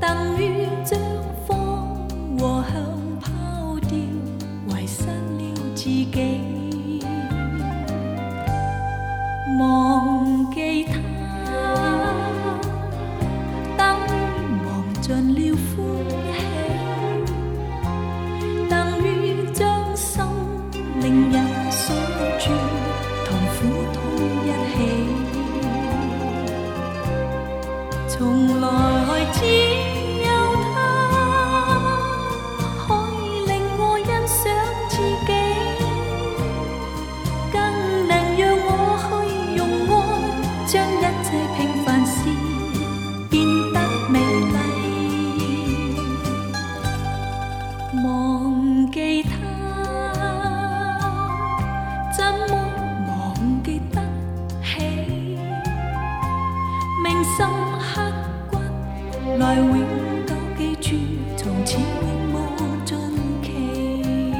等于将风和香抛掉，遗失了自己，忘记他，等于忘尽了欢喜。等于将心灵也锁住，同苦痛一起，从来知。爱永久记住，从此永无尽期。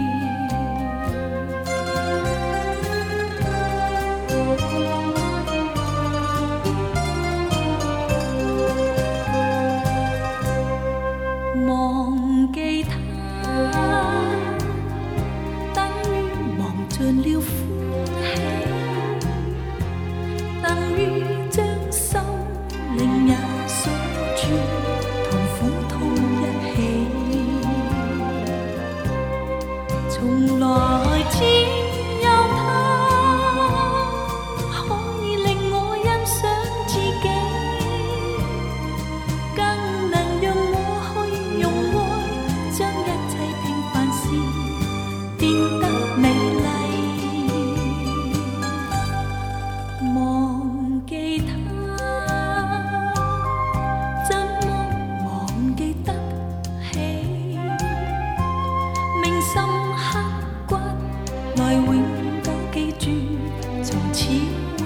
忘记他，等于忘尽了。從來知。爱永记住，从此。